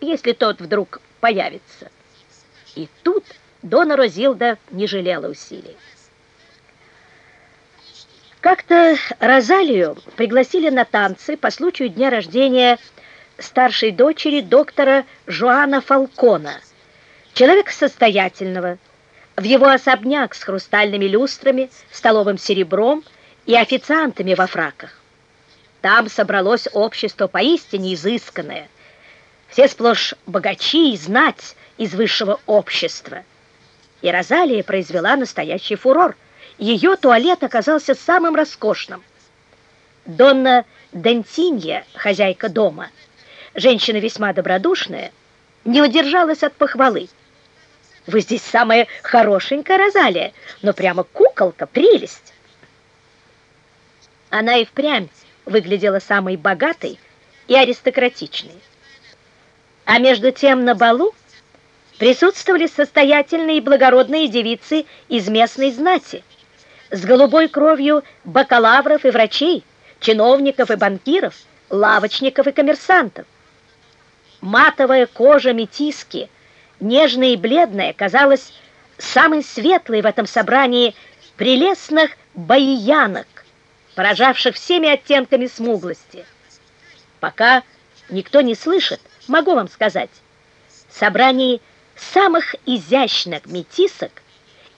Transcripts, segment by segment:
если тот вдруг появится. И тут Дона Розилда не жалела усилий. Как-то Розалию пригласили на танцы по случаю дня рождения старшей дочери доктора Жоана Фалкона, человека состоятельного, в его особняк с хрустальными люстрами, столовым серебром и официантами во фраках. Там собралось общество поистине изысканное, все сплошь богачи и знать из высшего общества. И Розалия произвела настоящий фурор – ее туалет оказался самым роскошным. Донна Дентинья, хозяйка дома, женщина весьма добродушная, не удержалась от похвалы. «Вы здесь самая хорошенькая Розалия, но прямо куколка, прелесть!» Она и впрямь выглядела самой богатой и аристократичной. А между тем на балу присутствовали состоятельные и благородные девицы из местной знати, с голубой кровью бакалавров и врачей, чиновников и банкиров, лавочников и коммерсантов. Матовая кожа метиски, нежная и бледная, казалась самой светлой в этом собрании прелестных баиянок, поражавших всеми оттенками смуглости. Пока никто не слышит, могу вам сказать, собрании самых изящных метисок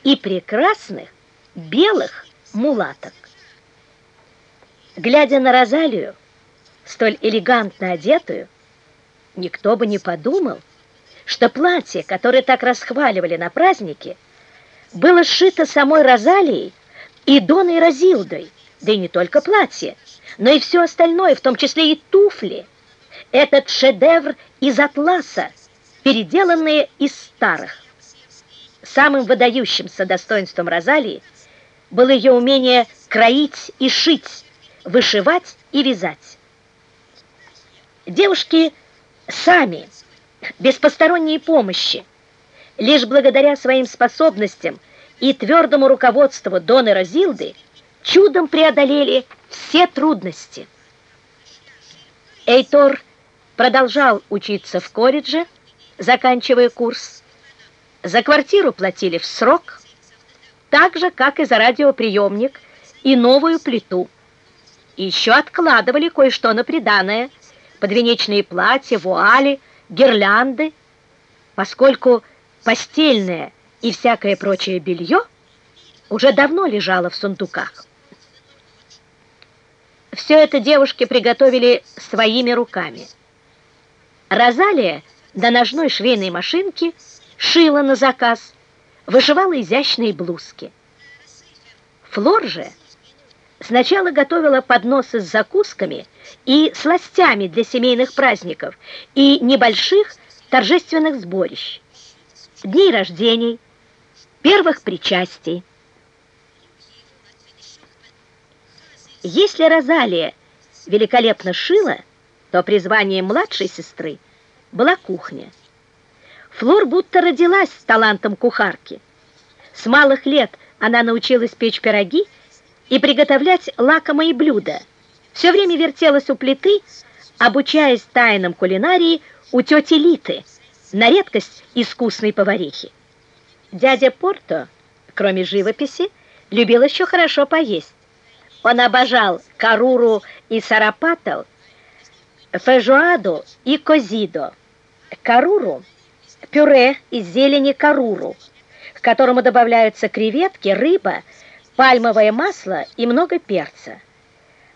и прекрасных белых мулаток. Глядя на Розалию, столь элегантно одетую, никто бы не подумал, что платье, которое так расхваливали на празднике, было сшито самой Розалией и Доной Розилдой, да и не только платье, но и все остальное, в том числе и туфли. Этот шедевр из атласа, переделанные из старых. Самым выдающимся достоинством Розалии было ее умение кроить и шить, вышивать и вязать. Девушки сами, без посторонней помощи, лишь благодаря своим способностям и твердому руководству Доны Розилды, чудом преодолели все трудности. Эйтор продолжал учиться в колледже, заканчивая курс. За квартиру платили в срок – так же, как и за радиоприемник и новую плиту. Еще откладывали кое-что на приданое, подвенечные платья, вуали, гирлянды, поскольку постельное и всякое прочее белье уже давно лежало в сундуках. Все это девушки приготовили своими руками. Розалия до ножной швейной машинки шила на заказ – вышивала изящные блузки. Флор же сначала готовила подносы с закусками и сластями для семейных праздников и небольших торжественных сборищ, дней рождений, первых причастий. Если Розалия великолепно шила, то призванием младшей сестры была кухня. Флор будто родилась с талантом кухарки. С малых лет она научилась печь пироги и приготовлять лакомые блюда. Все время вертелась у плиты, обучаясь тайнам кулинарии у тети Литы, на редкость искусной поварихи. Дядя Порто, кроме живописи, любил еще хорошо поесть. Он обожал каруру и сарапатал, фежуаду и козидо. Каруру пюре из зелени каруру, к которому добавляются креветки, рыба, пальмовое масло и много перца.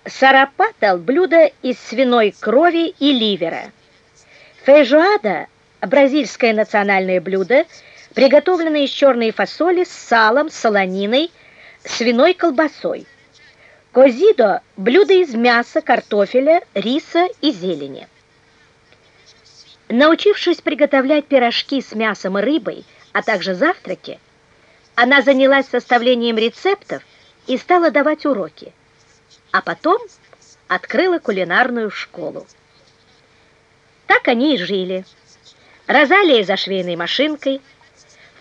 Сарапатал – блюдо из свиной крови и ливера. Фейжуада – бразильское национальное блюдо, приготовленное из черной фасоли с салом, солониной, свиной колбасой. Козидо – блюдо из мяса, картофеля, риса и зелени. Научившись приготовлять пирожки с мясом и рыбой, а также завтраки, она занялась составлением рецептов и стала давать уроки. А потом открыла кулинарную школу. Так они и жили. Розалия за швейной машинкой,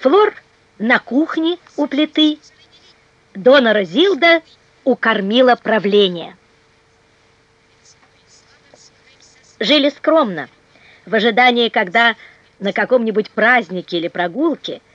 Флор на кухне у плиты, Дона Розилда укормила правление. Жили скромно, в ожидании, когда на каком-нибудь празднике или прогулке –